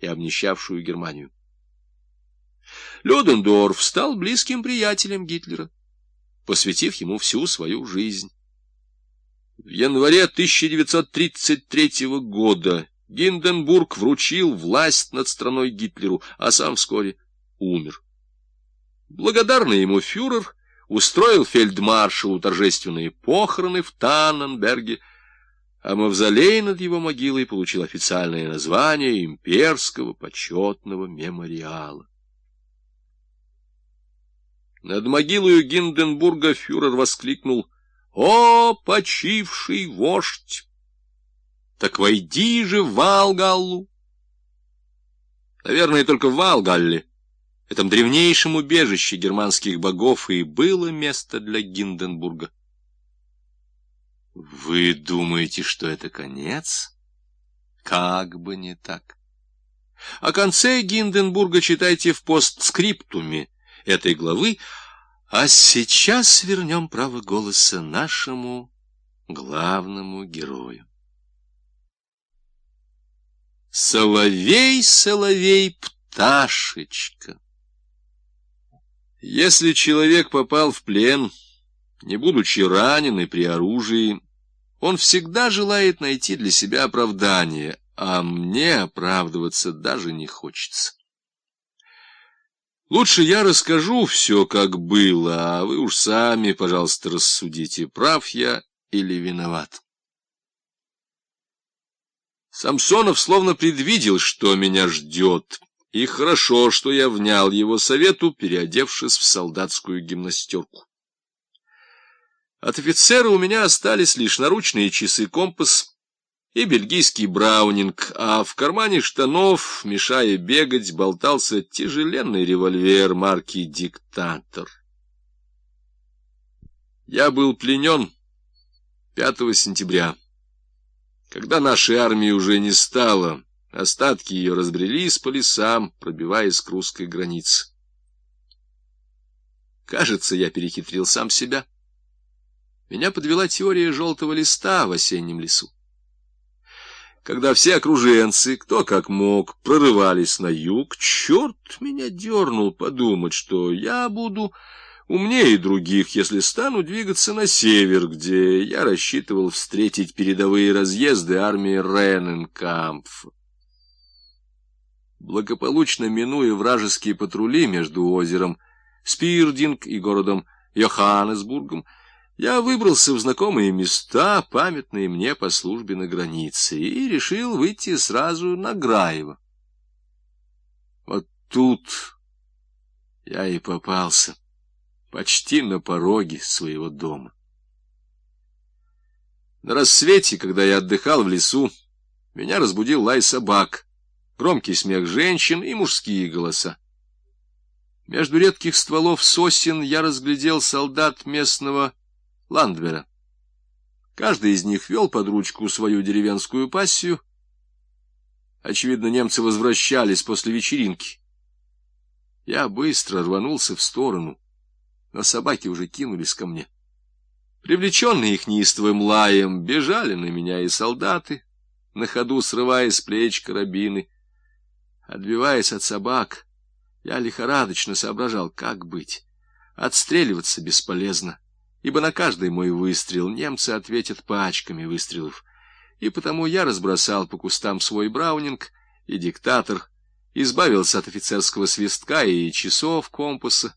и обнищавшую Германию. Людендорф стал близким приятелем Гитлера, посвятив ему всю свою жизнь. В январе 1933 года Гинденбург вручил власть над страной Гитлеру, а сам вскоре умер. Благодарный ему фюрер устроил фельдмаршалу торжественные похороны в Танненберге, а мавзолей над его могилой получил официальное название имперского почетного мемориала. Над могилою Гинденбурга фюрер воскликнул «О, почивший вождь! Так войди же в Валгаллу!» Наверное, только в Валгалле, этом древнейшем убежище германских богов, и было место для Гинденбурга. Вы думаете, что это конец? Как бы не так. О конце Гинденбурга читайте в постскриптуме этой главы, а сейчас вернем право голоса нашему главному герою. Соловей, соловей, пташечка. Если человек попал в плен, не будучи ранен и при оружии, он всегда желает найти для себя оправдание, а мне оправдываться даже не хочется. Лучше я расскажу все, как было, а вы уж сами, пожалуйста, рассудите, прав я или виноват. Самсонов словно предвидел, что меня ждет, и хорошо, что я внял его совету, переодевшись в солдатскую гимнастерку. От офицера у меня остались лишь наручные часы-компас и бельгийский браунинг, а в кармане штанов, мешая бегать, болтался тяжеленный револьвер марки «Диктатор». Я был пленен 5 сентября. Когда нашей армии уже не стало, остатки ее разбрелись по лесам, пробиваясь к русской границе. Кажется, я перехитрил сам себя. Меня подвела теория желтого листа в осеннем лесу когда все окруженцы, кто как мог, прорывались на юг, черт меня дернул подумать, что я буду умнее других, если стану двигаться на север, где я рассчитывал встретить передовые разъезды армии Рененкампфа. Благополучно минуя вражеские патрули между озером Спирдинг и городом Йоханнесбургом, я выбрался в знакомые места, памятные мне по службе на границе, и решил выйти сразу на Граево. Вот тут я и попался, почти на пороге своего дома. На рассвете, когда я отдыхал в лесу, меня разбудил лай собак, громкий смех женщин и мужские голоса. Между редких стволов сосен я разглядел солдат местного Ландвера. Каждый из них вел под ручку свою деревенскую пассию. Очевидно, немцы возвращались после вечеринки. Я быстро рванулся в сторону, но собаки уже кинулись ко мне. Привлеченные их неистовым лаем, бежали на меня и солдаты, на ходу срывая с плеч карабины. Отбиваясь от собак, я лихорадочно соображал, как быть. Отстреливаться бесполезно ибо на каждый мой выстрел немцы ответят пачками выстрелов, и потому я разбросал по кустам свой браунинг и диктатор, избавился от офицерского свистка и часов компаса,